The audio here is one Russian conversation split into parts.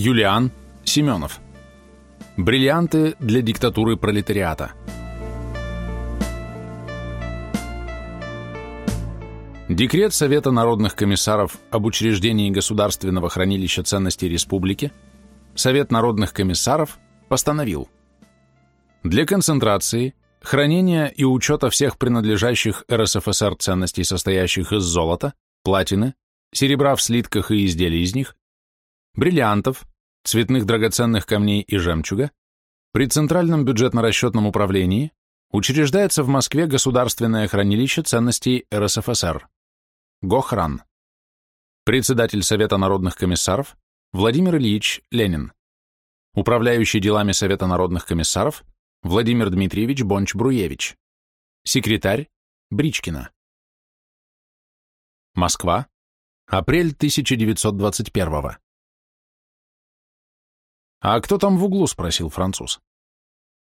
Юлиан Семенов. Бриллианты для диктатуры пролетариата. Декрет Совета народных комиссаров об учреждении Государственного хранилища ценностей республики Совет народных комиссаров постановил для концентрации, хранения и учета всех принадлежащих РСФСР ценностей, состоящих из золота, платины, серебра в слитках и изделий из них, бриллиантов, цветных драгоценных камней и жемчуга, при Центральном бюджетно-расчетном управлении учреждается в Москве Государственное хранилище ценностей РСФСР. Гохран. Председатель Совета народных комиссаров Владимир Ильич Ленин. Управляющий делами Совета народных комиссаров Владимир Дмитриевич Бонч-Бруевич. Секретарь Бричкина. Москва. Апрель 1921 «А кто там в углу?» — спросил француз.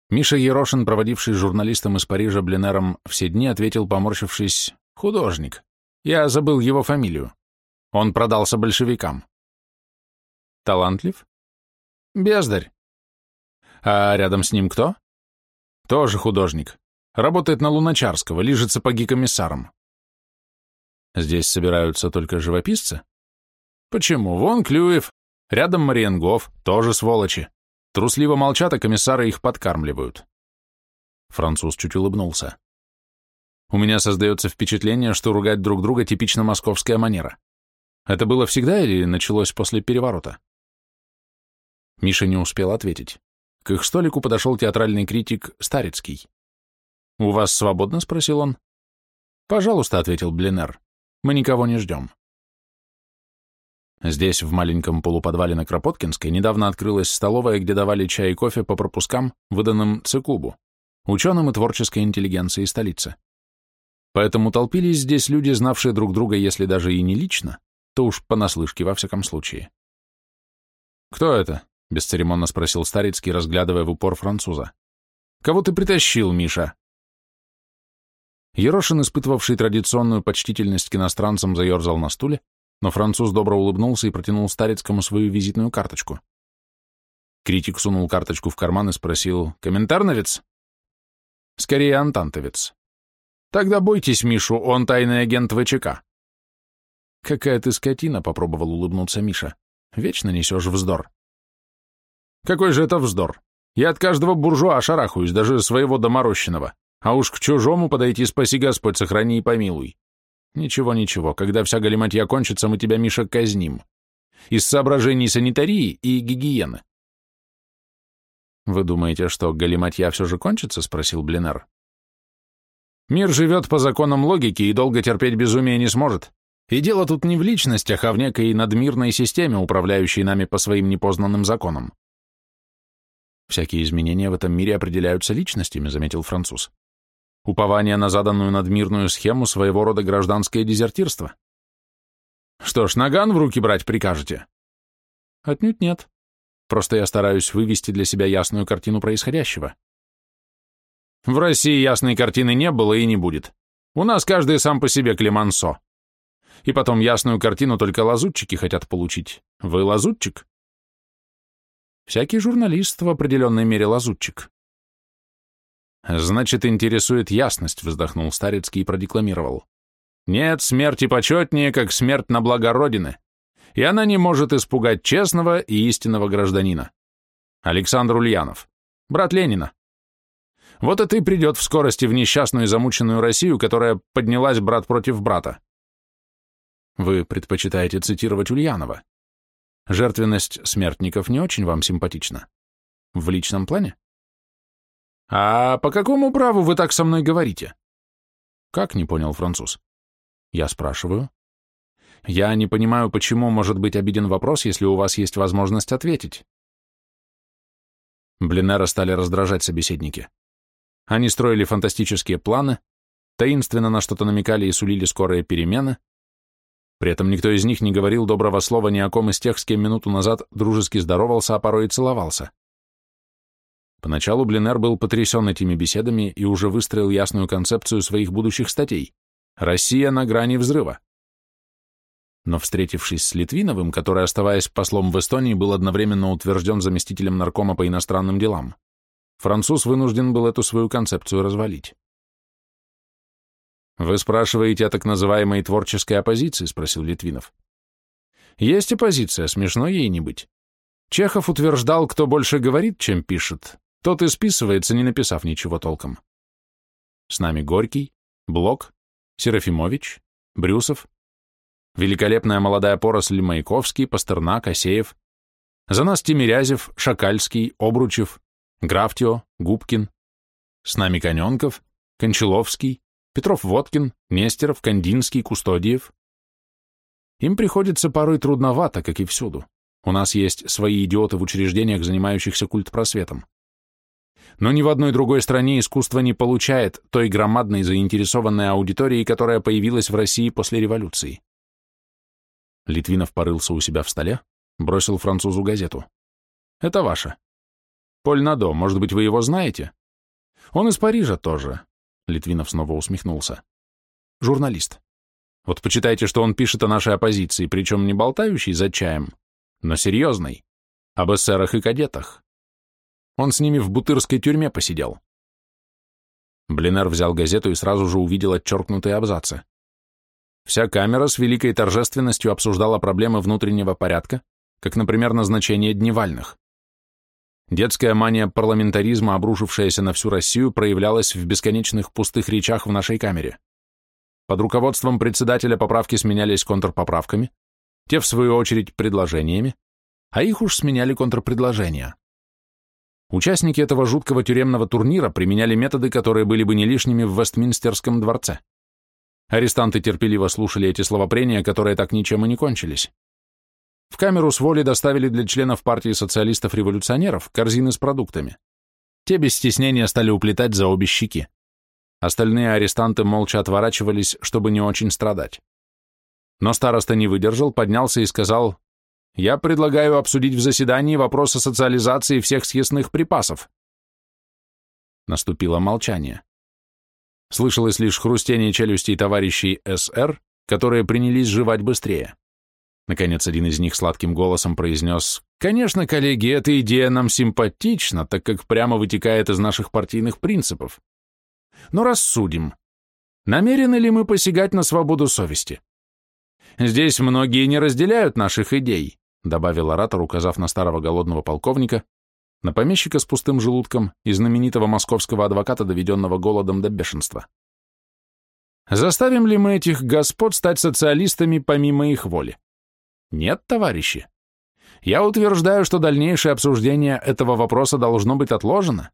Миша Ерошин, проводивший журналистом из Парижа Бленером все дни, ответил, поморщившись, «Художник. Я забыл его фамилию. Он продался большевикам». «Талантлив?» «Бездарь». «А рядом с ним кто?» «Тоже художник. Работает на Луначарского, лижет сапоги комиссаром». «Здесь собираются только живописцы?» «Почему? Вон Клюев, Рядом Мариенгов, тоже сволочи. Трусливо молчат, а комиссары их подкармливают. Француз чуть улыбнулся. У меня создается впечатление, что ругать друг друга типично московская манера. Это было всегда или началось после переворота? Миша не успел ответить. К их столику подошел театральный критик Старицкий. «У вас свободно?» — спросил он. «Пожалуйста», — ответил Блинер. «Мы никого не ждем». Здесь, в маленьком полуподвале на Кропоткинской, недавно открылась столовая, где давали чай и кофе по пропускам, выданным ЦКУБу, ученым и творческой интеллигенции столицы. Поэтому толпились здесь люди, знавшие друг друга, если даже и не лично, то уж понаслышке во всяком случае. «Кто это?» — бесцеремонно спросил Старицкий, разглядывая в упор француза. «Кого ты притащил, Миша?» Ерошин, испытывавший традиционную почтительность к иностранцам, заерзал на стуле, но француз добро улыбнулся и протянул Старецкому свою визитную карточку. Критик сунул карточку в карман и спросил «Комментарновец?» «Скорее, антантовец». «Тогда бойтесь Мишу, он тайный агент ВЧК». «Какая ты скотина», — попробовал улыбнуться Миша. «Вечно несешь вздор». «Какой же это вздор? Я от каждого буржуа шарахаюсь, даже своего доморощенного. А уж к чужому подойти спаси Господь, сохрани и помилуй. Ничего, ничего, когда вся галиматья кончится, мы тебя, Миша, казним. Из соображений санитарии и гигиены. Вы думаете, что галиматья все же кончится? Спросил Блинар. Мир живет по законам логики и долго терпеть безумие не сможет. И дело тут не в личностях, а в некой надмирной системе, управляющей нами по своим непознанным законам. Всякие изменения в этом мире определяются личностями, заметил француз. Упование на заданную надмирную схему своего рода гражданское дезертирство. Что ж, наган в руки брать прикажете? Отнюдь нет. Просто я стараюсь вывести для себя ясную картину происходящего. В России ясной картины не было и не будет. У нас каждый сам по себе Клемансо. И потом ясную картину только лазутчики хотят получить. Вы лазутчик? Всякий журналист в определенной мере лазутчик. «Значит, интересует ясность», — вздохнул Старецкий и продекламировал. «Нет смерти почетнее, как смерть на благо Родины, и она не может испугать честного и истинного гражданина. Александр Ульянов, брат Ленина. Вот и придет в скорости в несчастную и замученную Россию, которая поднялась брат против брата». Вы предпочитаете цитировать Ульянова. Жертвенность смертников не очень вам симпатична. В личном плане? «А по какому праву вы так со мной говорите?» «Как?» — не понял француз. «Я спрашиваю». «Я не понимаю, почему может быть обиден вопрос, если у вас есть возможность ответить». Блинера стали раздражать собеседники. Они строили фантастические планы, таинственно на что-то намекали и сулили скорые перемены. При этом никто из них не говорил доброго слова ни о ком из тех, с кем минуту назад дружески здоровался, а порой и целовался. Поначалу Блинер был потрясен этими беседами и уже выстроил ясную концепцию своих будущих статей. «Россия на грани взрыва». но встретившись с Литвиновым, который, оставаясь послом в Эстонии, был одновременно утвержден заместителем наркома по иностранным делам, француз вынужден был эту свою концепцию развалить. «Вы спрашиваете о так называемой творческой оппозиции?» — спросил Литвинов. «Есть оппозиция, смешно ей не быть. Чехов утверждал, кто больше говорит, чем пишет, тот и списывается, не написав ничего толком. С нами Горький, Блок, Серафимович, Брюсов, великолепная молодая поросль Маяковский, Пастернак, Асеев. За нас Тимирязев, Шакальский, Обручев, Графтио, Губкин. С нами Коненков, Кончаловский, Петров-Водкин, Нестеров, Кандинский, Кустодиев. Им приходится порой трудновато, как и всюду. У нас есть свои идиоты в учреждениях, занимающихся культпросветом. Но ни в одной другой стране искусство не получает той громадной заинтересованной аудитории, которая появилась в России после революции. Литвинов порылся у себя в столе, бросил французу газету. «Это ваше. Поль Надо, может быть, вы его знаете?» «Он из Парижа тоже», — Литвинов снова усмехнулся. «Журналист. Вот почитайте, что он пишет о нашей оппозиции, причем не болтающий за чаем, но серьезный, об эсерах и кадетах. Он с ними в бутырской тюрьме посидел». Блинер взял газету и сразу же увидел отчеркнутые абзацы. Вся камера с великой торжественностью обсуждала проблемы внутреннего порядка, как, например, назначение дневальных. Детская мания парламентаризма, обрушившаяся на всю Россию, проявлялась в бесконечных пустых речах в нашей камере. Под руководством председателя поправки сменялись контрпоправками, те, в свою очередь, предложениями, а их уж сменяли контрпредложения. Участники этого жуткого тюремного турнира применяли методы, которые были бы не лишними в Вестминстерском дворце. Арестанты терпеливо слушали эти словопрения, которые так ничем и не кончились. В камеру с воли доставили для членов партии социалистов-революционеров корзины с продуктами. Те без стеснения стали уплетать за обе щеки. Остальные арестанты молча отворачивались, чтобы не очень страдать. Но староста не выдержал, поднялся и сказал, «Я предлагаю обсудить в заседании вопрос о социализации всех съестных припасов». Наступило молчание. Слышалось лишь хрустение челюстей товарищей СР, которые принялись жевать быстрее. Наконец, один из них сладким голосом произнес, «Конечно, коллеги, эта идея нам симпатична, так как прямо вытекает из наших партийных принципов. Но рассудим, намерены ли мы посягать на свободу совести? Здесь многие не разделяют наших идей», добавил оратор, указав на старого голодного полковника, на помещика с пустым желудком и знаменитого московского адвоката, доведенного голодом до бешенства. Заставим ли мы этих господ стать социалистами помимо их воли? Нет, товарищи. Я утверждаю, что дальнейшее обсуждение этого вопроса должно быть отложено.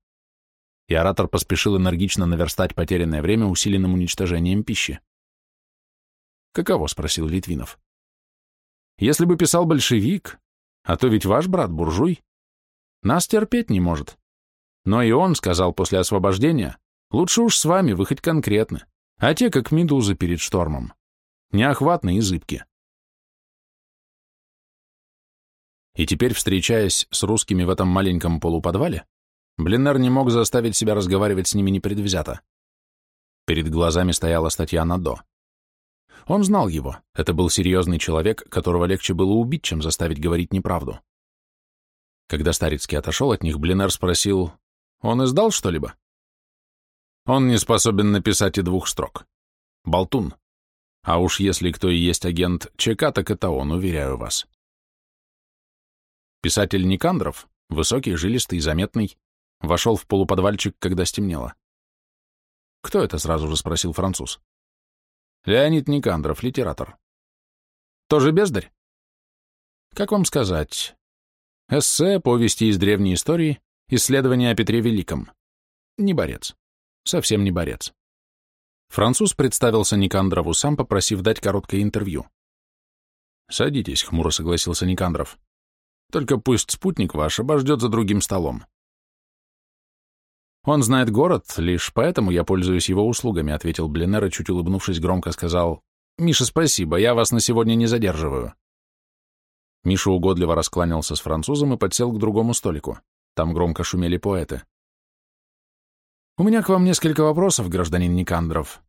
И оратор поспешил энергично наверстать потерянное время усиленным уничтожением пищи. «Каково?» — спросил Литвинов. «Если бы писал большевик, а то ведь ваш брат буржуй, нас терпеть не может. Но и он сказал после освобождения, лучше уж с вами, вы хоть конкретны, а те как медузы перед штормом. Неохватны и зыбки. И теперь, встречаясь с русскими в этом маленьком полуподвале, Блиннер не мог заставить себя разговаривать с ними непредвзято. Перед глазами стояла статья на «до». Он знал его, это был серьезный человек, которого легче было убить, чем заставить говорить неправду. Когда Старицкий отошел от них, Блинер спросил, «Он издал что-либо?» «Он не способен написать и двух строк. Болтун. А уж если кто и есть агент ЧК, так это он, уверяю вас». Писатель Никандров, высокий, жилистый, заметный, вошел в полуподвальчик, когда стемнело. «Кто это?» — сразу же спросил француз. «Леонид Никандров, литератор». «Тоже бездарь?» «Как вам сказать? Эссе, повести из древней истории, исследования о Петре Великом. Не борец. Совсем не борец. Француз представился Никандрову сам, попросив дать короткое интервью. «Садитесь», — хмуро согласился Никандров. «Только пусть спутник ваш обождет за другим столом». «Он знает город, лишь поэтому я пользуюсь его услугами», — ответил Блинер чуть улыбнувшись, громко сказал, «Миша, спасибо, я вас на сегодня не задерживаю». Миша угодливо раскланялся с французом и подсел к другому столику. Там громко шумели поэты. «У меня к вам несколько вопросов, гражданин Никандров.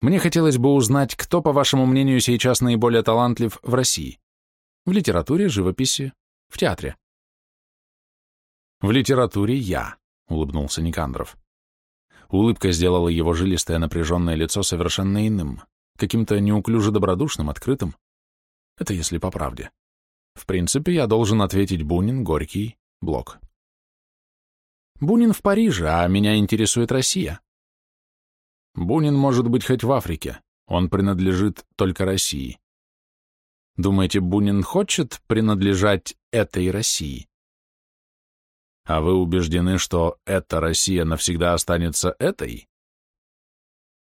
Мне хотелось бы узнать, кто, по вашему мнению, сейчас наиболее талантлив в России? В литературе, живописи, в театре. В литературе я, улыбнулся Никандров. Улыбка сделала его жилистое напряженное лицо совершенно иным, каким-то неуклюже добродушным, открытым. Это если по правде. В принципе, я должен ответить Бунин, Горький, Блок. Бунин в Париже, а меня интересует Россия. Бунин может быть хоть в Африке, он принадлежит только России. Думаете, Бунин хочет принадлежать этой России? А вы убеждены, что эта Россия навсегда останется этой?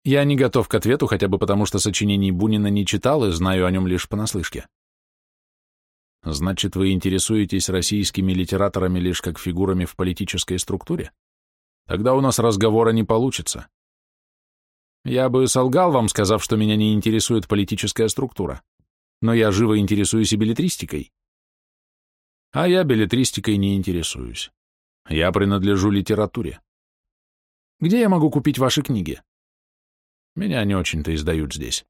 Я не готов к ответу, хотя бы потому, что сочинений Бунина не читал и знаю о нем лишь понаслышке. Значит, вы интересуетесь российскими литераторами лишь как фигурами в политической структуре? Тогда у нас разговора не получится. Я бы солгал вам, сказав, что меня не интересует политическая структура, но я живо интересуюсь и билетристикой. А я билетристикой не интересуюсь. Я принадлежу литературе. Где я могу купить ваши книги? Меня не очень-то издают здесь.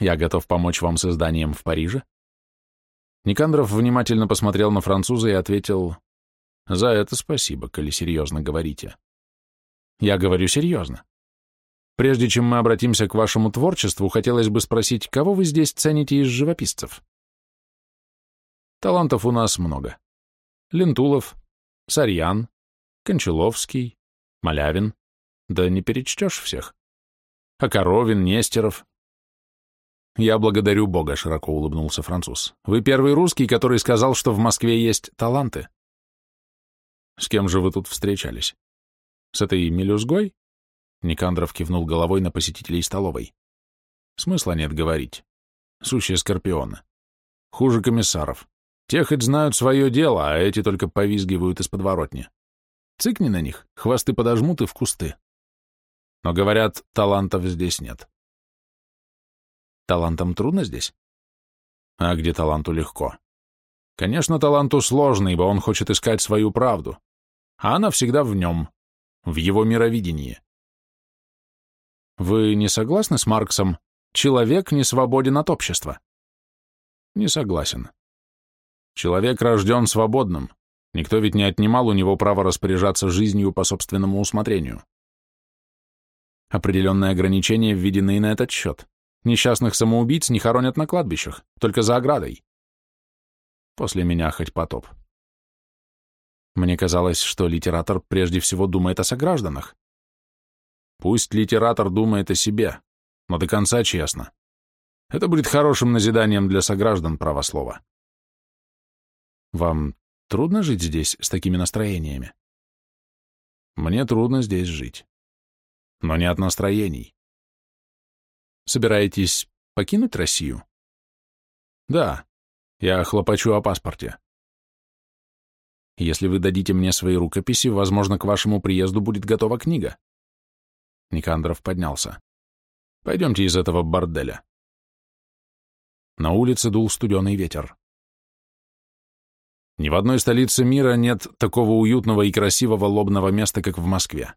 Я готов помочь вам с изданием в Париже. Никандров внимательно посмотрел на француза и ответил, «За это спасибо, коли серьезно говорите». Я говорю серьезно. Прежде чем мы обратимся к вашему творчеству, хотелось бы спросить, кого вы здесь цените из живописцев? Талантов у нас много. Лентулов, Сарьян, Кончаловский, Малявин. Да не перечтешь всех. А Коровин, Нестеров. Я благодарю Бога, широко улыбнулся француз. Вы первый русский, который сказал, что в Москве есть таланты. С кем же вы тут встречались? С этой мелюзгой? Никандров кивнул головой на посетителей столовой. Смысла нет говорить. Сущие скорпионы. Хуже комиссаров. Те хоть знают свое дело, а эти только повизгивают из подворотни. Цыкни на них, хвосты подожмут и в кусты. Но, говорят, талантов здесь нет. Талантам трудно здесь? А где таланту легко? Конечно, таланту сложно, ибо он хочет искать свою правду. А она всегда в нем, в его мировидении. Вы не согласны с Марксом «человек не свободен от общества»? Не согласен. Человек рожден свободным. Никто ведь не отнимал у него право распоряжаться жизнью по собственному усмотрению. Определенные ограничения введены и на этот счет. Несчастных самоубийц не хоронят на кладбищах, только за оградой. После меня хоть потоп. Мне казалось, что литератор прежде всего думает о согражданах. Пусть литератор думает о себе, но до конца честно. Это будет хорошим назиданием для сограждан правослова. Вам трудно жить здесь с такими настроениями? Мне трудно здесь жить. Но не от настроений. Собираетесь покинуть Россию? Да, я хлопочу о паспорте. Если вы дадите мне свои рукописи, возможно, к вашему приезду будет готова книга. Никандров поднялся. «Пойдемте из этого борделя». На улице дул студеный ветер. Ни в одной столице мира нет такого уютного и красивого лобного места, как в Москве.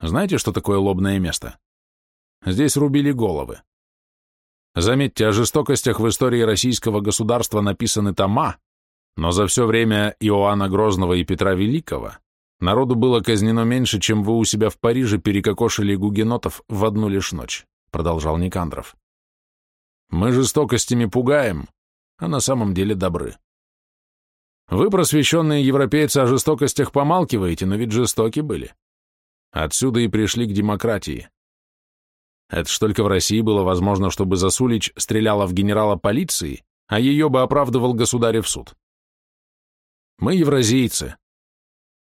Знаете, что такое лобное место? Здесь рубили головы. Заметьте, о жестокостях в истории российского государства написаны тома, но за все время Иоанна Грозного и Петра Великого Народу было казнено меньше, чем вы у себя в Париже перекокошили гугенотов в одну лишь ночь, продолжал Никандров. Мы жестокостями пугаем, а на самом деле добры. Вы, просвещенные европейцы, о жестокостях помалкиваете, но ведь жестоки были. Отсюда и пришли к демократии. Это ж только в России было возможно, чтобы Засулич стреляла в генерала полиции, а ее бы оправдывал государев суд. Мы евразийцы,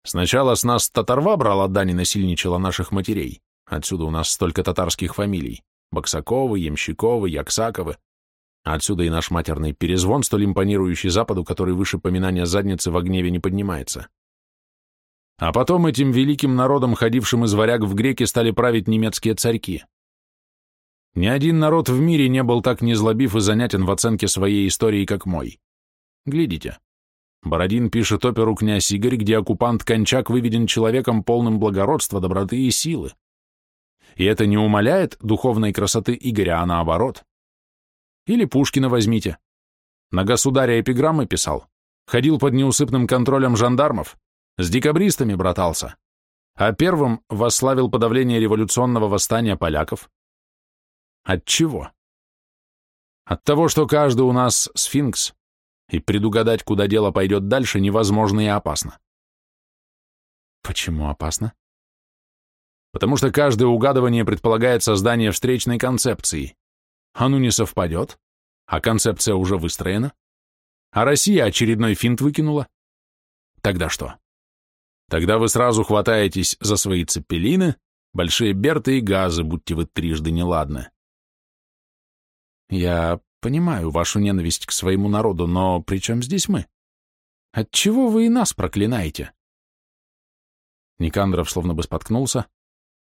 Сначала с нас татарва брала дань и насильничала наших матерей. Отсюда у нас столько татарских фамилий. Баксаковы, Ямщиковы, Яксаковы. Отсюда и наш матерный перезвон, столь импонирующий Западу, который выше поминания задницы в гневе не поднимается. А потом этим великим народом, ходившим из варяг в греки, стали править немецкие царьки. Ни один народ в мире не был так незлобив и занятен в оценке своей истории, как мой. Глядите. Бородин пишет оперу «Князь Игорь», где оккупант Кончак выведен человеком полным благородства, доброты и силы. И это не умаляет духовной красоты Игоря, а наоборот. Или Пушкина возьмите. На государя эпиграммы писал, ходил под неусыпным контролем жандармов, с декабристами братался, а первым восславил подавление революционного восстания поляков. От чего? От того, что каждый у нас сфинкс, и предугадать, куда дело пойдет дальше, невозможно и опасно. Почему опасно? Потому что каждое угадывание предполагает создание встречной концепции. А ну не совпадет, а концепция уже выстроена, а Россия очередной финт выкинула. Тогда что? Тогда вы сразу хватаетесь за свои цепелины, большие берты и газы, будьте вы трижды неладны. Я понимаю вашу ненависть к своему народу, но при чем здесь мы? Отчего вы и нас проклинаете? Никандров словно бы споткнулся,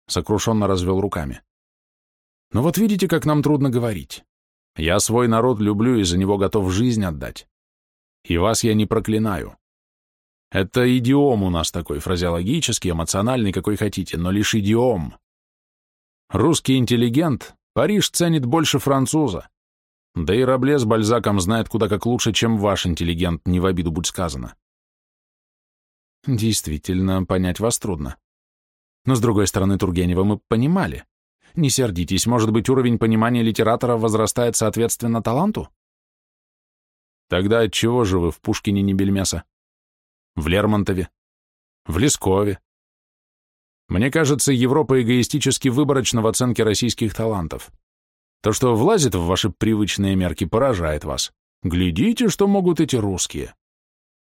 сокрушенно развел руками. «Ну вот видите, как нам трудно говорить. Я свой народ люблю и за него готов жизнь отдать. И вас я не проклинаю. Это идиом у нас такой, фразеологический, эмоциональный, какой хотите, но лишь идиом. Русский интеллигент Париж ценит больше француза. Да и Рабле с Бальзаком знает куда как лучше, чем ваш интеллигент, не в обиду будь сказано. Действительно, понять вас трудно. Но, с другой стороны, Тургенева мы понимали. Не сердитесь, может быть, уровень понимания литератора возрастает соответственно таланту? Тогда отчего же вы в Пушкине не бельмеса? В Лермонтове? В Лескове? Мне кажется, Европа эгоистически выборочна в оценке российских талантов. То, что влазит в ваши привычные мерки, поражает вас. Глядите, что могут эти русские.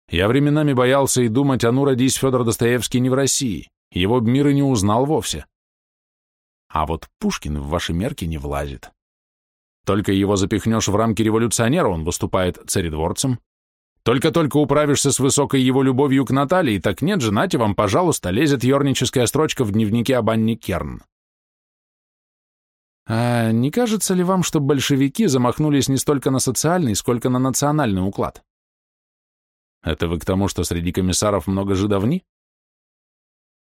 Я временами боялся и думать, а ну родись Федор Достоевский не в России, его б мир и не узнал вовсе. А вот Пушкин в ваши мерки не влазит. Только его запихнешь в рамки революционера, он выступает царедворцем. Только-только управишься с высокой его любовью к Наталье, так нет, женате вам, пожалуйста, лезет ерническая строчка в дневнике об Анне Керн. А не кажется ли вам, что большевики замахнулись не столько на социальный, сколько на национальный уклад? Это вы к тому, что среди комиссаров много жидовни?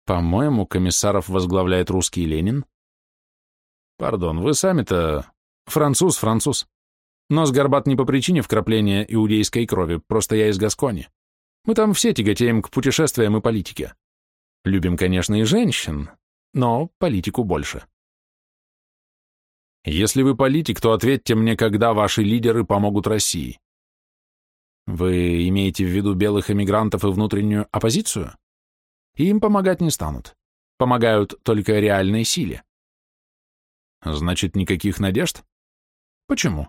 По-моему, комиссаров возглавляет русский Ленин. Пардон, вы сами-то... Француз, француз. Нос горбат не по причине вкрапления иудейской крови, просто я из Гаскони. Мы там все тяготеем к путешествиям и политике. Любим, конечно, и женщин, но политику больше. Если вы политик, то ответьте мне, когда ваши лидеры помогут России. Вы имеете в виду белых эмигрантов и внутреннюю оппозицию? Им помогать не станут. Помогают только реальной силе. Значит, никаких надежд? Почему?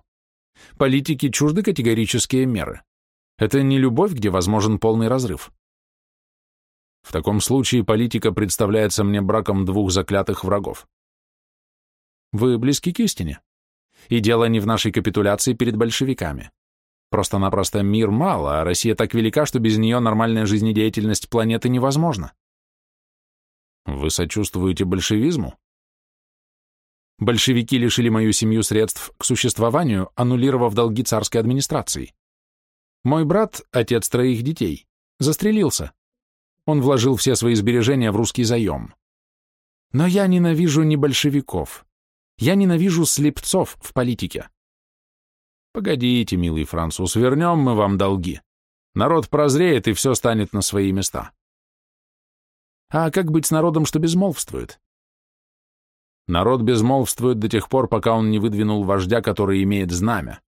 Политики чужды категорические меры. Это не любовь, где возможен полный разрыв. В таком случае политика представляется мне браком двух заклятых врагов. Вы близки к истине. И дело не в нашей капитуляции перед большевиками. Просто-напросто мир мало, а Россия так велика, что без нее нормальная жизнедеятельность планеты невозможна. Вы сочувствуете большевизму? Большевики лишили мою семью средств к существованию, аннулировав долги царской администрации. Мой брат, отец троих детей, застрелился. Он вложил все свои сбережения в русский заем. Но я ненавижу не большевиков. Я ненавижу слепцов в политике. Погодите, милый француз, вернем мы вам долги. Народ прозреет, и все станет на свои места. А как быть с народом, что безмолвствует? Народ безмолвствует до тех пор, пока он не выдвинул вождя, который имеет знамя.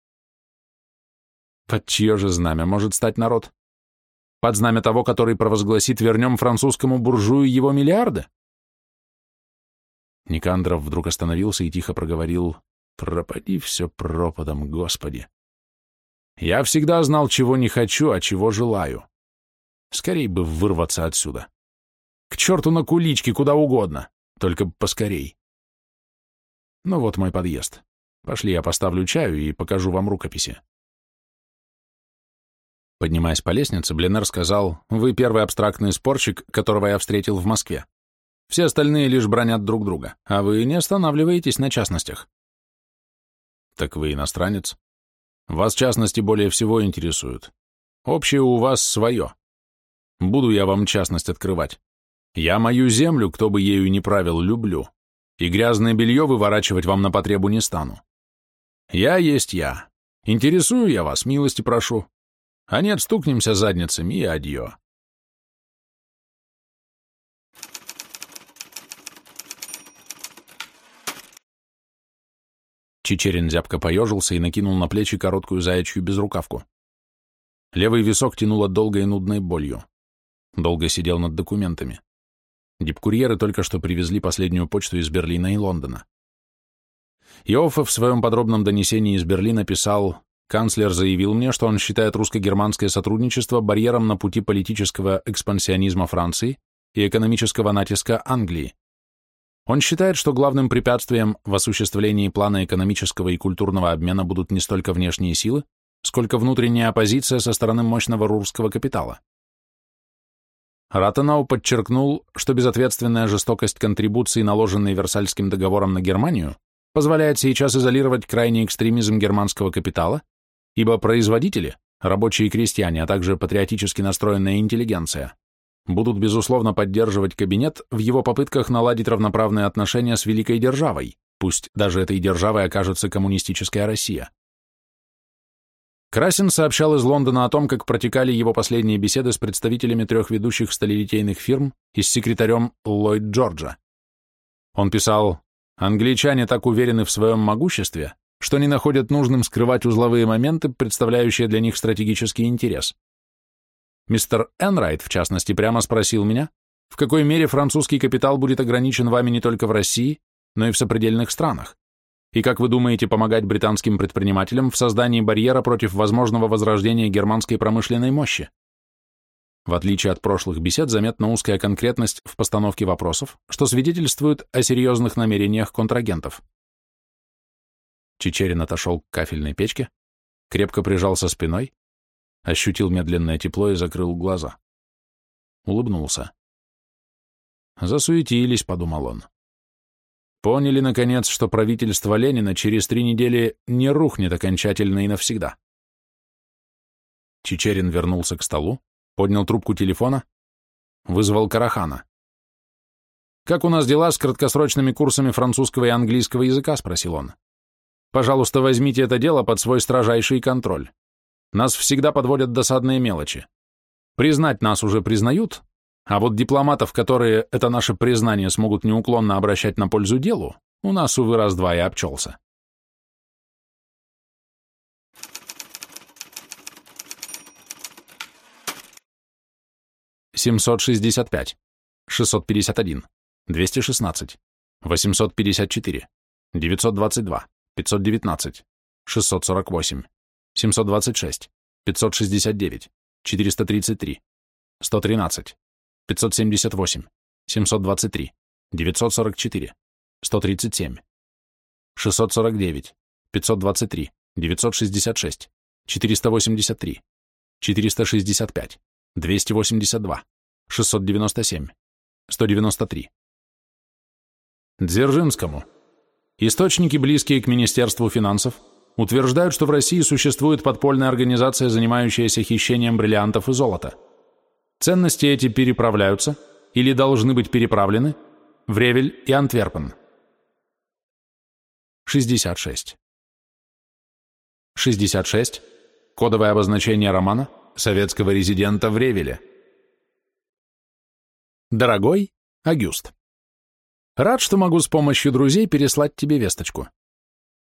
Под чье же знамя может стать народ? Под знамя того, который провозгласит «вернем французскому буржую его миллиарды»? Никандров вдруг остановился и тихо проговорил Пропади все пропадом, Господи. Я всегда знал, чего не хочу, а чего желаю. Скорей бы вырваться отсюда. К черту на кулички, куда угодно, только поскорей. Ну вот мой подъезд. Пошли, я поставлю чаю и покажу вам рукописи. Поднимаясь по лестнице, Бленер сказал, «Вы первый абстрактный спорщик, которого я встретил в Москве. Все остальные лишь бронят друг друга, а вы не останавливаетесь на частностях. Так вы иностранец? Вас частности более всего интересуют. Общее у вас свое. Буду я вам частность открывать. Я мою землю, кто бы ею не правил, люблю. И грязное белье выворачивать вам на потребу не стану. Я есть я. Интересую я вас, милости прошу. А нет, стукнемся задницами и адьё. Чечерин зябко поежился и накинул на плечи короткую заячью безрукавку. Левый висок тянуло долгой и нудной болью. Долго сидел над документами. Дипкурьеры только что привезли последнюю почту из Берлина и Лондона. Иоффе в своем подробном донесении из Берлина писал, «Канцлер заявил мне, что он считает русско-германское сотрудничество барьером на пути политического экспансионизма Франции и экономического натиска Англии. Он считает, что главным препятствием в осуществлении плана экономического и культурного обмена будут не столько внешние силы, сколько внутренняя оппозиция со стороны мощного рурского капитала. Ратенау подчеркнул, что безответственная жестокость контрибуции, наложенной Версальским договором на Германию, позволяет сейчас изолировать крайний экстремизм германского капитала, ибо производители, рабочие и крестьяне, а также патриотически настроенная интеллигенция, будут, безусловно, поддерживать кабинет в его попытках наладить равноправные отношения с великой державой, пусть даже этой державой окажется коммунистическая Россия. Красин сообщал из Лондона о том, как протекали его последние беседы с представителями трех ведущих сталелитейных фирм и с секретарем Ллойд Джорджа. Он писал, «Англичане так уверены в своем могуществе, что не находят нужным скрывать узловые моменты, представляющие для них стратегический интерес. Мистер Энрайт, в частности, прямо спросил меня, в какой мере французский капитал будет ограничен вами не только в России, но и в сопредельных странах. И как вы думаете помогать британским предпринимателям в создании барьера против возможного возрождения германской промышленной мощи? В отличие от прошлых бесед, заметна узкая конкретность в постановке вопросов, что свидетельствует о серьезных намерениях контрагентов. Чечерин отошел к кафельной печке, крепко прижался спиной, ощутил медленное тепло и закрыл глаза. Улыбнулся. «Засуетились», — подумал он. Поняли, наконец, что правительство Ленина через три недели не рухнет окончательно и навсегда. Чечерин вернулся к столу, поднял трубку телефона, вызвал Карахана. «Как у нас дела с краткосрочными курсами французского и английского языка?» — спросил он. «Пожалуйста, возьмите это дело под свой строжайший контроль. Нас всегда подводят досадные мелочи. Признать нас уже признают, а вот дипломатов, которые это наше признание смогут неуклонно обращать на пользу делу, у нас, увы, раз-два и обчелся. Семьсот шестьдесят пять, шестьсот пятьдесят один, двести шестнадцать, восемьсот пятьдесят четыре, девятьсот двадцать два, пятьсот девятнадцать, шестьсот сорок восемь, 726, 569, 433, 113, 578, 723, 944, 137, 649, 523, 966, 483, 465, 282, 697, 193. Дзержинскому. Источники, близкие к Министерству финансов, утверждают, что в России существует подпольная организация, занимающаяся хищением бриллиантов и золота. Ценности эти переправляются или должны быть переправлены в Ревель и Антверпен. 66. 66. Кодовое обозначение романа советского резидента в Ревеле. Дорогой Агюст, рад, что могу с помощью друзей переслать тебе весточку.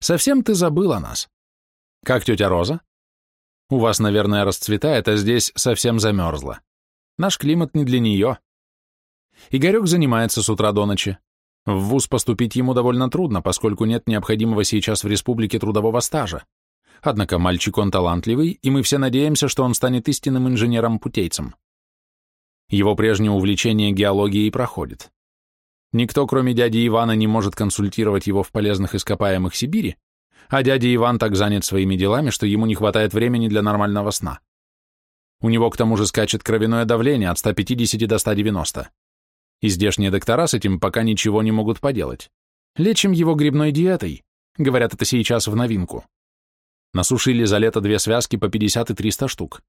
Совсем ты забыл о нас. Как тетя Роза? У вас, наверное, расцветает, а здесь совсем замерзло. Наш климат не для нее. Игорек занимается с утра до ночи. В ВУЗ поступить ему довольно трудно, поскольку нет необходимого сейчас в республике трудового стажа. Однако мальчик он талантливый, и мы все надеемся, что он станет истинным инженером-путейцем. Его прежнее увлечение геологией проходит. Никто, кроме дяди Ивана, не может консультировать его в полезных ископаемых Сибири, а дядя Иван так занят своими делами, что ему не хватает времени для нормального сна. У него к тому же скачет кровяное давление от 150 до 190. И здешние доктора с этим пока ничего не могут поделать. Лечим его грибной диетой. Говорят, это сейчас в новинку. Насушили за лето две связки по 50 и 300 штук.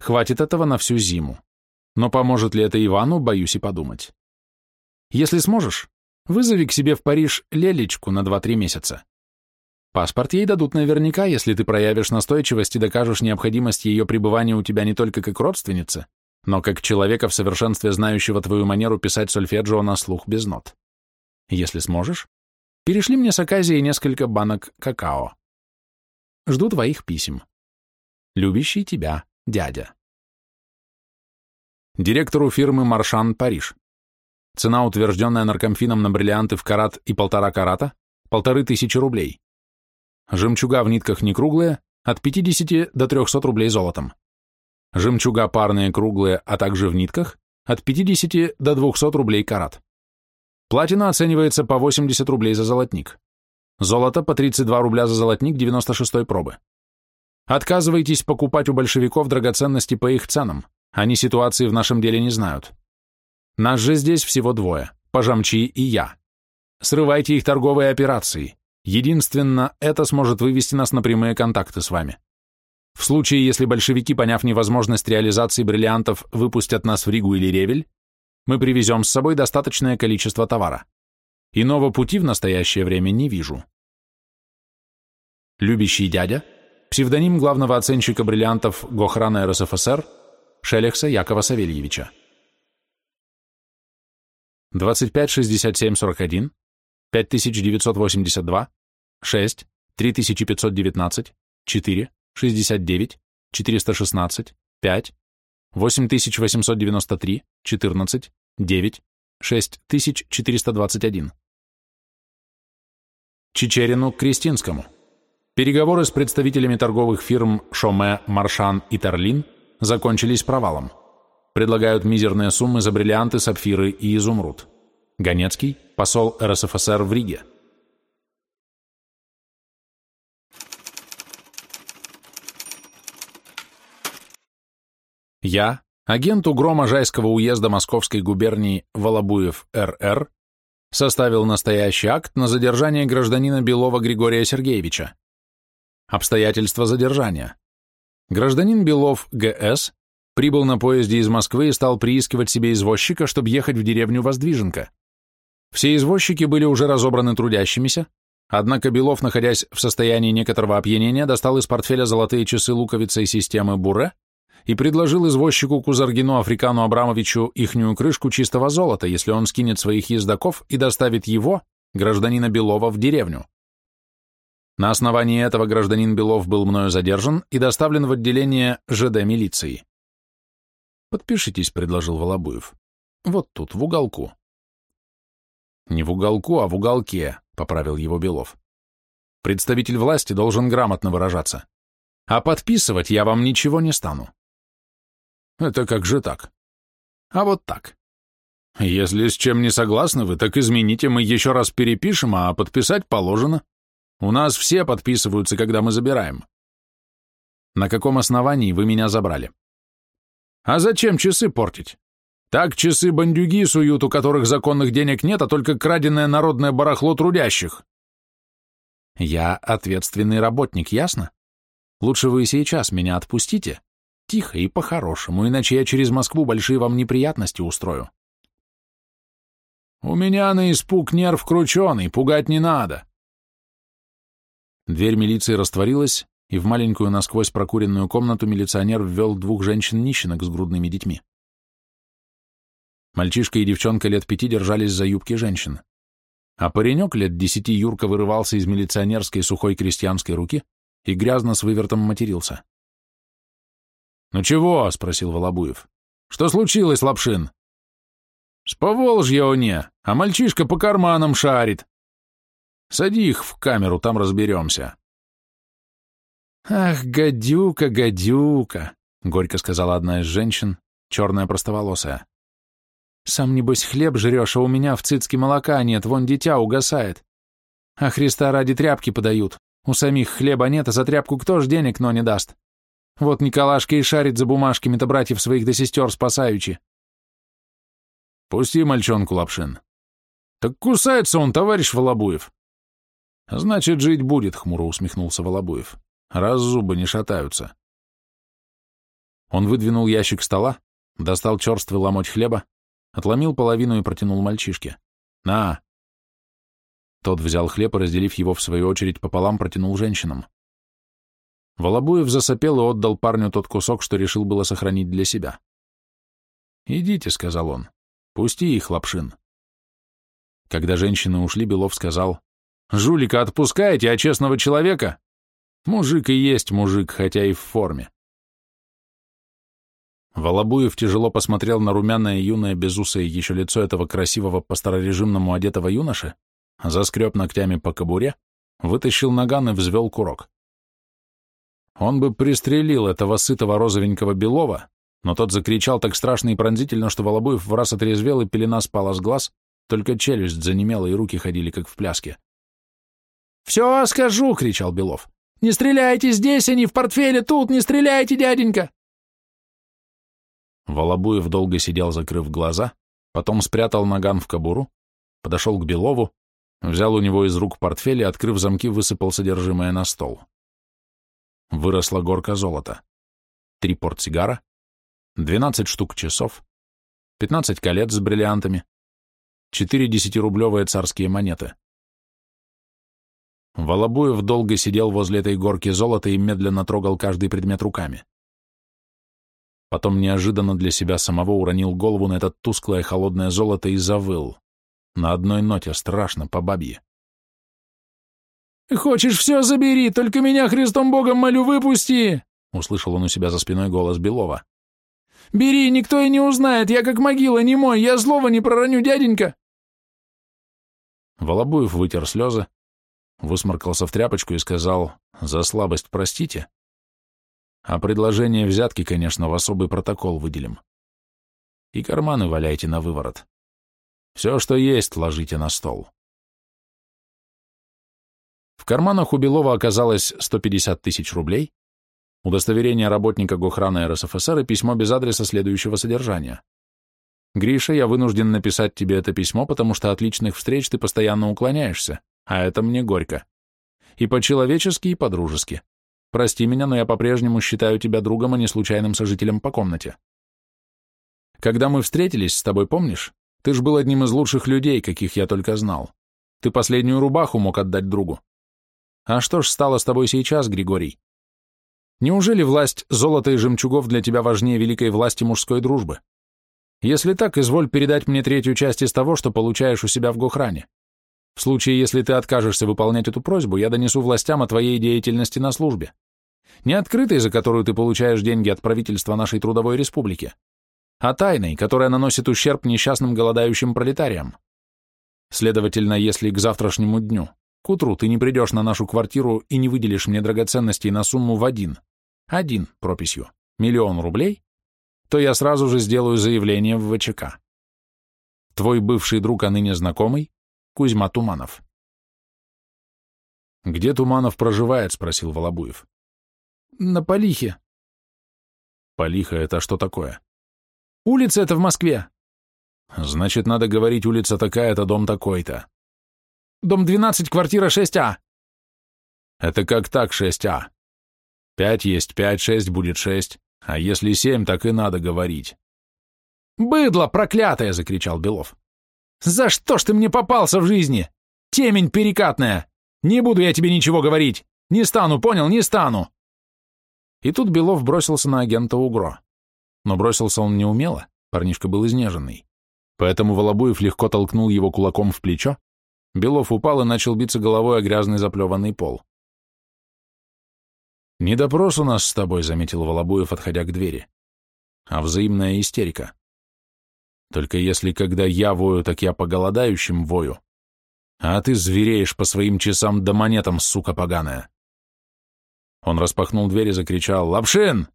Хватит этого на всю зиму. Но поможет ли это Ивану, боюсь и подумать. Если сможешь, Вызови к себе в Париж Лелечку на 2-3 месяца. Паспорт ей дадут наверняка, если ты проявишь настойчивость и докажешь необходимость ее пребывания у тебя не только как родственницы, но как человека в совершенстве знающего твою манеру писать сольфеджио на слух без нот. Если сможешь, перешли мне с оказией несколько банок какао. Жду твоих писем. Любящий тебя дядя. Директору фирмы «Маршан» Париж. Цена, утвержденная наркомфином на бриллианты в карат и полтора карата, полторы тысячи рублей. Жемчуга в нитках не круглые, от 50 до 300 рублей золотом. Жемчуга парные круглые, а также в нитках, от 50 до 200 рублей карат. Платина оценивается по 80 рублей за золотник. Золото по 32 рубля за золотник 96 пробы. Отказывайтесь покупать у большевиков драгоценности по их ценам. Они ситуации в нашем деле не знают. Нас же здесь всего двое, Пожамчи и я. Срывайте их торговые операции. Единственно, это сможет вывести нас на прямые контакты с вами. В случае, если большевики, поняв невозможность реализации бриллиантов, выпустят нас в Ригу или Ревель, мы привезем с собой достаточное количество товара. Иного пути в настоящее время не вижу. Любящий дядя, псевдоним главного оценщика бриллиантов Гохрана РСФСР, Шелехса Якова Савельевича. 256741 5982, 6, 3519, 4, 69, 416, 5, 8893, 14, 9, 6421. Чечерину Кристинскому. Переговоры с представителями торговых фирм Шоме, Маршан и Тарлин закончились провалом. Предлагают мизерные суммы за бриллианты, сапфиры и изумруд. Ганецкий, посол РСФСР в Риге. Я, агент УГРО Можайского уезда Московской губернии Волобуев РР, составил настоящий акт на задержание гражданина Белова Григория Сергеевича. Обстоятельства задержания. Гражданин Белов ГС прибыл на поезде из Москвы и стал приискивать себе извозчика, чтобы ехать в деревню Воздвиженка. Все извозчики были уже разобраны трудящимися, однако Белов, находясь в состоянии некоторого опьянения, достал из портфеля золотые часы луковицы системы Буре и предложил извозчику Кузаргину Африкану Абрамовичу ихнюю крышку чистого золота, если он скинет своих ездаков и доставит его, гражданина Белова, в деревню. На основании этого гражданин Белов был мною задержан и доставлен в отделение ЖД милиции. «Подпишитесь», — предложил Волобуев. «Вот тут, в уголку». «Не в уголку, а в уголке», — поправил его Белов. «Представитель власти должен грамотно выражаться. А подписывать я вам ничего не стану». «Это как же так?» «А вот так. Если с чем не согласны вы, так измените, мы еще раз перепишем, а подписать положено. У нас все подписываются, когда мы забираем». «На каком основании вы меня забрали?» «А зачем часы портить? Так часы бандюги суют, у которых законных денег нет, а только краденое народное барахло трудящих. Я ответственный работник, ясно? Лучше вы сейчас меня отпустите. Тихо и по-хорошему, иначе я через Москву большие вам неприятности устрою. У меня на испуг нерв крученый, пугать не надо. Дверь милиции растворилась, и в маленькую насквозь прокуренную комнату милиционер ввел двух женщин-нищенок с грудными детьми. Мальчишка и девчонка лет пяти держались за юбки женщин. А паренек лет десяти Юрка вырывался из милиционерской сухой крестьянской руки и грязно с вывертом матерился. «Ну чего?» — спросил Волобуев. «Что случилось, Лапшин?» «С Поволжья оне, а мальчишка по карманам шарит. Сади их в камеру, там разберемся». «Ах, гадюка, гадюка!» — горько сказала одна из женщин, черная простоволосая. Сам, небось, хлеб жрешь, а у меня в цицке молока нет, вон дитя угасает. А Христа ради тряпки подают. У самих хлеба нет, а за тряпку кто ж денег, но не даст. Вот Николашка и шарит за бумажками-то братьев своих до сестер спасаючи. Пусти мальчонку, Лапшин. Так кусается он, товарищ Волобуев. Значит, жить будет, хмуро усмехнулся Волобуев. Раз зубы не шатаются. Он выдвинул ящик стола, достал черствый ломоть хлеба, Отломил половину и протянул мальчишке. «На, Тот взял хлеб и, разделив его в свою очередь пополам, протянул женщинам. Волобуев засопел и отдал парню тот кусок, что решил было сохранить для себя. «Идите», — сказал он, — «пусти их, Лапшин». Когда женщины ушли, Белов сказал, «Жулика отпускаете, а честного человека? Мужик и есть мужик, хотя и в форме». Волобуев тяжело посмотрел на румяное, юное, безусое еще лицо этого красивого по-старорежимному одетого юноши, заскреб ногтями по кобуре, вытащил наган и взвел курок. Он бы пристрелил этого сытого розовенького Белова, но тот закричал так страшно и пронзительно, что Волобуев в раз отрезвел, и пелена спала с глаз, только челюсть занемела, и руки ходили, как в пляске. «Все скажу!» — кричал Белов. «Не стреляйте здесь, они в портфеле тут! Не стреляйте, дяденька!» Волобуев долго сидел, закрыв глаза, потом спрятал наган в кобуру, подошел к Белову, взял у него из рук портфель и, открыв замки, высыпал содержимое на стол. Выросла горка золота. Три портсигара, двенадцать штук часов, пятнадцать колец с бриллиантами, четыре десятирублевые царские монеты. Волобуев долго сидел возле этой горки золота и медленно трогал каждый предмет руками. Потом неожиданно для себя самого уронил голову на это тусклое холодное золото и завыл. На одной ноте, страшно, по бабье. «Хочешь все забери, только меня Христом Богом молю, выпусти!» Услышал он у себя за спиной голос Белова. «Бери, никто и не узнает, я как могила, не мой, я слова не пророню, дяденька!» Волобуев вытер слезы, высморкался в тряпочку и сказал «За слабость простите». А предложение взятки, конечно, в особый протокол выделим. И карманы валяйте на выворот. Все, что есть, ложите на стол. В карманах у Белова оказалось 150 тысяч рублей, удостоверение работника Гохрана РСФСР и письмо без адреса следующего содержания. «Гриша, я вынужден написать тебе это письмо, потому что от личных встреч ты постоянно уклоняешься, а это мне горько. И по-человечески, и по-дружески. Прости меня, но я по-прежнему считаю тебя другом, а не случайным сожителем по комнате. Когда мы встретились с тобой, помнишь? Ты ж был одним из лучших людей, каких я только знал. Ты последнюю рубаху мог отдать другу. А что ж стало с тобой сейчас, Григорий? Неужели власть золота и жемчугов для тебя важнее великой власти мужской дружбы? Если так, изволь передать мне третью часть из того, что получаешь у себя в Гохране. В случае, если ты откажешься выполнять эту просьбу, я донесу властям о твоей деятельности на службе. Не открытой, за которую ты получаешь деньги от правительства нашей трудовой республики, а тайной, которая наносит ущерб несчастным голодающим пролетариям. Следовательно, если к завтрашнему дню к утру ты не придешь на нашу квартиру и не выделишь мне драгоценностей на сумму в один, один прописью, миллион рублей, то я сразу же сделаю заявление в ВЧК. Твой бывший друг, а ныне знакомый, Кузьма Туманов. «Где Туманов проживает?» — спросил Волобуев. «На Полихе». «Полиха — это что такое?» «Улица это в Москве». «Значит, надо говорить, улица такая-то, дом такой-то». Дом 12, квартира 6А. Это как так 6А? Пять есть пять, шесть будет шесть. А если семь, так и надо говорить. «Быдло проклятое!» — закричал Белов. «За что ж ты мне попался в жизни? Темень перекатная! Не буду я тебе ничего говорить! Не стану, понял, не стану!» И тут Белов бросился на агента Угро. Но бросился он неумело, парнишка был изнеженный. Поэтому Волобуев легко толкнул его кулаком в плечо, Белов упал и начал биться головой о грязный заплеванный пол. «Не допрос у нас с тобой», — заметил Волобуев, отходя к двери, — «а взаимная истерика. Только если когда я вою, так я по голодающим вою, а ты звереешь по своим часам да монетам, сука поганая». Он распахнул дверь и закричал «Лапшин!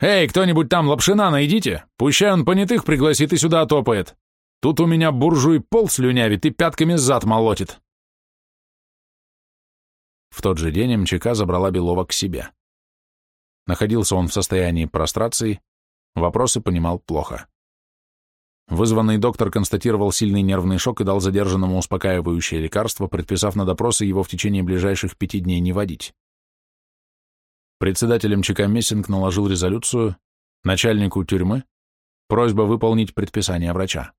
Эй, кто-нибудь там Лапшина найдите! Пущай он понятых пригласит и сюда топает!» Тут у меня буржуй пол слюнявит и пятками зад молотит. В тот же день МЧК забрала Белова к себе. Находился он в состоянии прострации, вопросы понимал плохо. Вызванный доктор констатировал сильный нервный шок и дал задержанному успокаивающее лекарство, предписав на допросы его в течение ближайших пяти дней не водить. Председатель МЧК Мессинг наложил резолюцию начальнику тюрьмы просьба выполнить предписание врача.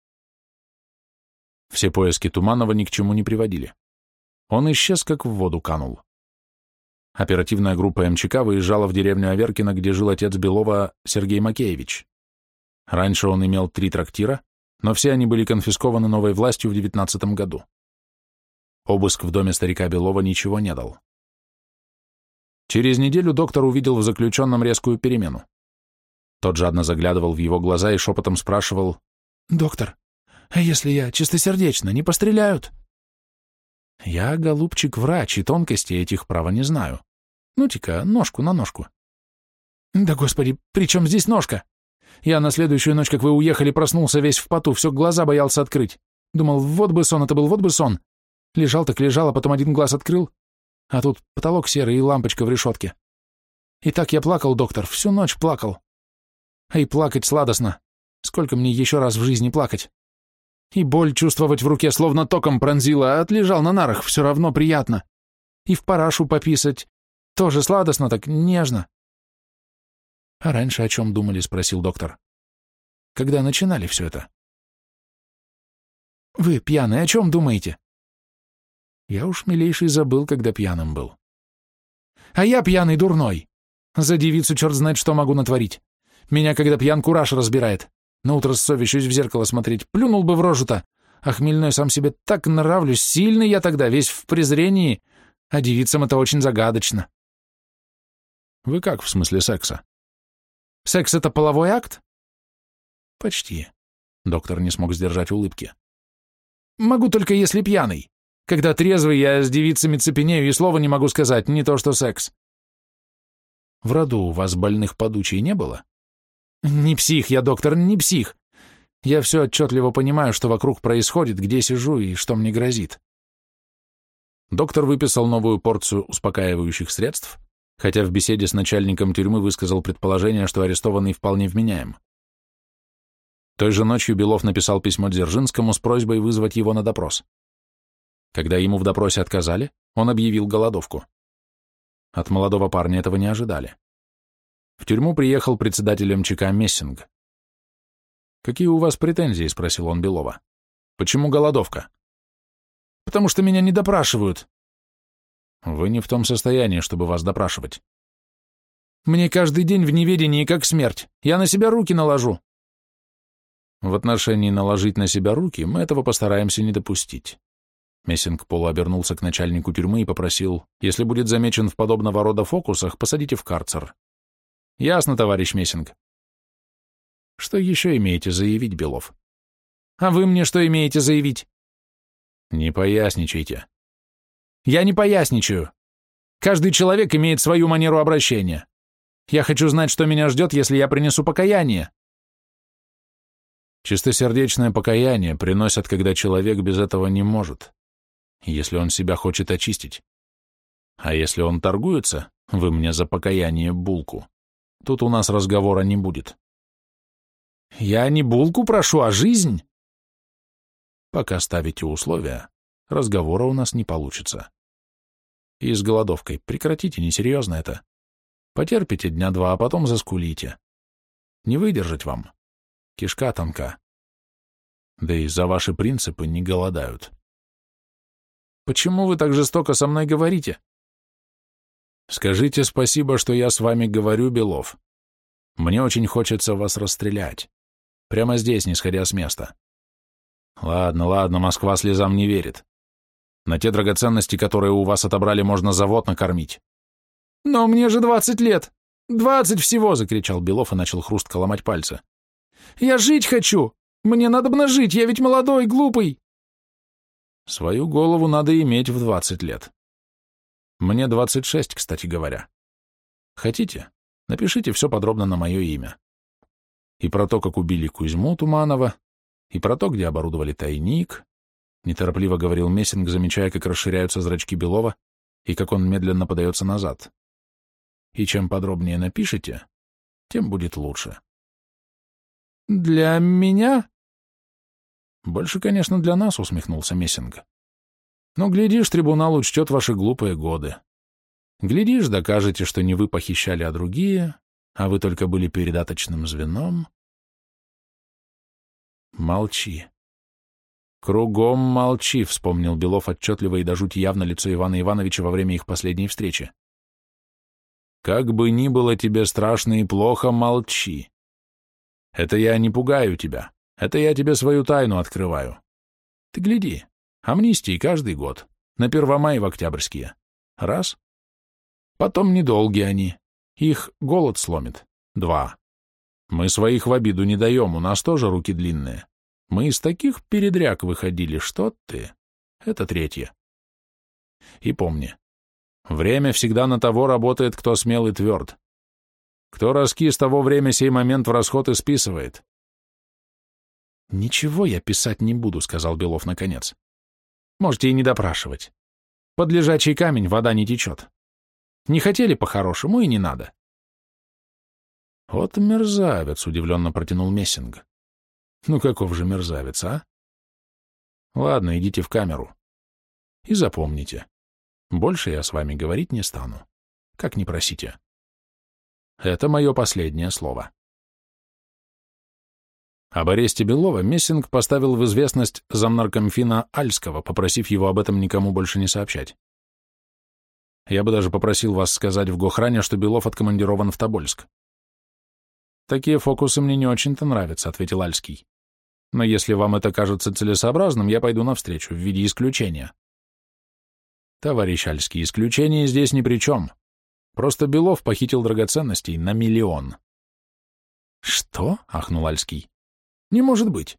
Все поиски Туманова ни к чему не приводили. Он исчез, как в воду канул. Оперативная группа МЧК выезжала в деревню Аверкино, где жил отец Белова Сергей Макеевич. Раньше он имел три трактира, но все они были конфискованы новой властью в 19 году. Обыск в доме старика Белова ничего не дал. Через неделю доктор увидел в заключенном резкую перемену. Тот жадно заглядывал в его глаза и шепотом спрашивал, «Доктор, а если я чистосердечно, не постреляют?» «Я, голубчик, врач, и тонкости этих права не знаю. Ну-тика, ножку на ножку». «Да, господи, при чем здесь ножка? Я на следующую ночь, как вы уехали, проснулся весь в поту, все глаза боялся открыть. Думал, вот бы сон, это был вот бы сон. Лежал так лежал, а потом один глаз открыл, а тут потолок серый и лампочка в решетке. И так я плакал, доктор, всю ночь плакал. А и плакать сладостно. Сколько мне еще раз в жизни плакать? И боль чувствовать в руке словно током пронзила, а отлежал на нарах, все равно приятно. И в парашу пописать. Тоже сладостно так, нежно. А раньше о чем думали, спросил доктор. Когда начинали все это? Вы, пьяный, о чем думаете? Я уж, милейший, забыл, когда пьяным был. А я пьяный дурной. За девицу черт знает, что могу натворить. Меня, когда пьян, кураж разбирает. На утро совещусь в зеркало смотреть, плюнул бы в рожу-то. А хмельной сам себе так нравлюсь, сильный я тогда, весь в презрении. А девицам это очень загадочно. Вы как в смысле секса? Секс — это половой акт? Почти. Доктор не смог сдержать улыбки. Могу только если пьяный. Когда трезвый, я с девицами цепенею и слова не могу сказать, не то что секс. В роду у вас больных подучей не было? Не псих я, доктор, не псих. Я все отчетливо понимаю, что вокруг происходит, где сижу и что мне грозит. Доктор выписал новую порцию успокаивающих средств, хотя в беседе с начальником тюрьмы высказал предположение, что арестованный вполне вменяем. Той же ночью Белов написал письмо Дзержинскому с просьбой вызвать его на допрос. Когда ему в допросе отказали, он объявил голодовку. От молодого парня этого не ожидали. В тюрьму приехал председатель МЧК Мессинг. «Какие у вас претензии?» — спросил он Белова. «Почему голодовка?» «Потому что меня не допрашивают». «Вы не в том состоянии, чтобы вас допрашивать». «Мне каждый день в неведении как смерть. Я на себя руки наложу». В отношении наложить на себя руки мы этого постараемся не допустить. Мессинг полуобернулся к начальнику тюрьмы и попросил, если будет замечен в подобного рода фокусах, посадите в карцер. Ясно, товарищ Мессинг. Что еще имеете заявить, Белов? А вы мне что имеете заявить? Не поясничайте. Я не поясничаю. Каждый человек имеет свою манеру обращения. Я хочу знать, что меня ждет, если я принесу покаяние. Чистосердечное покаяние приносят, когда человек без этого не может если он себя хочет очистить. А если он торгуется, вы мне за покаяние булку. Тут у нас разговора не будет. Я не булку прошу, а жизнь. Пока ставите условия, разговора у нас не получится. И с голодовкой прекратите, несерьезно это. Потерпите дня два, а потом заскулите. Не выдержать вам. Кишка тонка. Да и за ваши принципы не голодают. Почему вы так жестоко со мной говорите? Скажите спасибо, что я с вами говорю, Белов. Мне очень хочется вас расстрелять. Прямо здесь, не сходя с места. Ладно, ладно, Москва слезам не верит. На те драгоценности, которые у вас отобрали, можно завод накормить. Но мне же двадцать лет. Двадцать всего, закричал Белов и начал хрустко ломать пальцы. Я жить хочу. Мне надо бы жить, я ведь молодой, глупый. Свою голову надо иметь в 20 лет. Мне 26, кстати говоря. Хотите, напишите все подробно на мое имя. И про то, как убили Кузьму Туманова, и про то, где оборудовали тайник, неторопливо говорил Мессинг, замечая, как расширяются зрачки Белова и как он медленно подается назад. И чем подробнее напишите, тем будет лучше. «Для меня?» Больше, конечно, для нас, усмехнулся Мессинг. Но, глядишь, трибунал учтет ваши глупые годы. Глядишь, докажете, что не вы похищали, а другие, а вы только были передаточным звеном. Молчи. Кругом молчи, вспомнил Белов отчетливо и до жути явно лицо Ивана Ивановича во время их последней встречи. Как бы ни было тебе страшно и плохо, молчи. Это я не пугаю тебя, это я тебе свою тайну открываю. Ты гляди, амнистии каждый год, на Первомай в Октябрьские. Раз. Потом недолгие они, их голод сломит. Два. Мы своих в обиду не даем, у нас тоже руки длинные. Мы из таких передряг выходили, что ты. Это третье. И помни, время всегда на того работает, кто смел и тверд. Кто раскис того время сей момент в расход и списывает. «Ничего я писать не буду», — сказал Белов наконец. «Можете и не допрашивать. Под лежачий камень вода не течет. Не хотели по-хорошему и не надо». «Вот мерзавец», — удивленно протянул Мессинг. Ну каков же мерзавец, а? Ладно, идите в камеру. И запомните, больше я с вами говорить не стану, как не просите. Это мое последнее слово. Об аресте Белова Мессинг поставил в известность замнаркомфина Альского, попросив его об этом никому больше не сообщать. Я бы даже попросил вас сказать в Гохране, что Белов откомандирован в Тобольск. Такие фокусы мне не очень-то нравятся, ответил Альский. Но если вам это кажется целесообразным, я пойду навстречу в виде исключения. Товарищ Альский, исключение здесь ни при чем. Просто Белов похитил драгоценностей на миллион. Что? — ахнул Альский. Не может быть.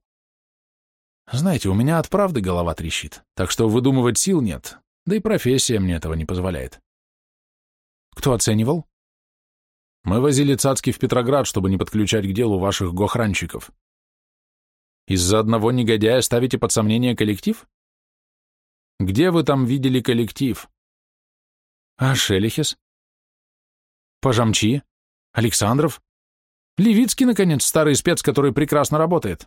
Знаете, у меня от правды голова трещит, так что выдумывать сил нет, да и профессия мне этого не позволяет. Кто оценивал? Мы возили цацки в Петроград, чтобы не подключать к делу ваших гохранщиков. Из-за одного негодяя ставите под сомнение коллектив? Где вы там видели коллектив? А Шелихес? Пожамчи? Александров? Левицкий, наконец, старый спец, который прекрасно работает.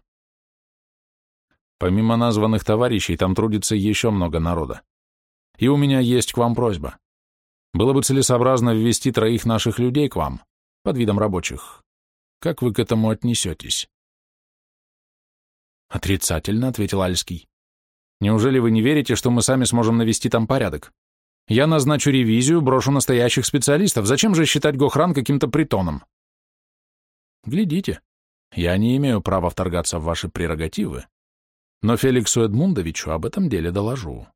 Помимо названных товарищей, там трудится еще много народа. И у меня есть к вам просьба. Было бы целесообразно ввести троих наших людей к вам, под видом рабочих. Как вы к этому отнесетесь? Отрицательно, ответил Альский. Неужели вы не верите, что мы сами сможем навести там порядок? Я назначу ревизию, брошу настоящих специалистов. Зачем же считать Гохран каким-то притоном? Глядите, я не имею права вторгаться в ваши прерогативы, но Феликсу Эдмундовичу об этом деле доложу.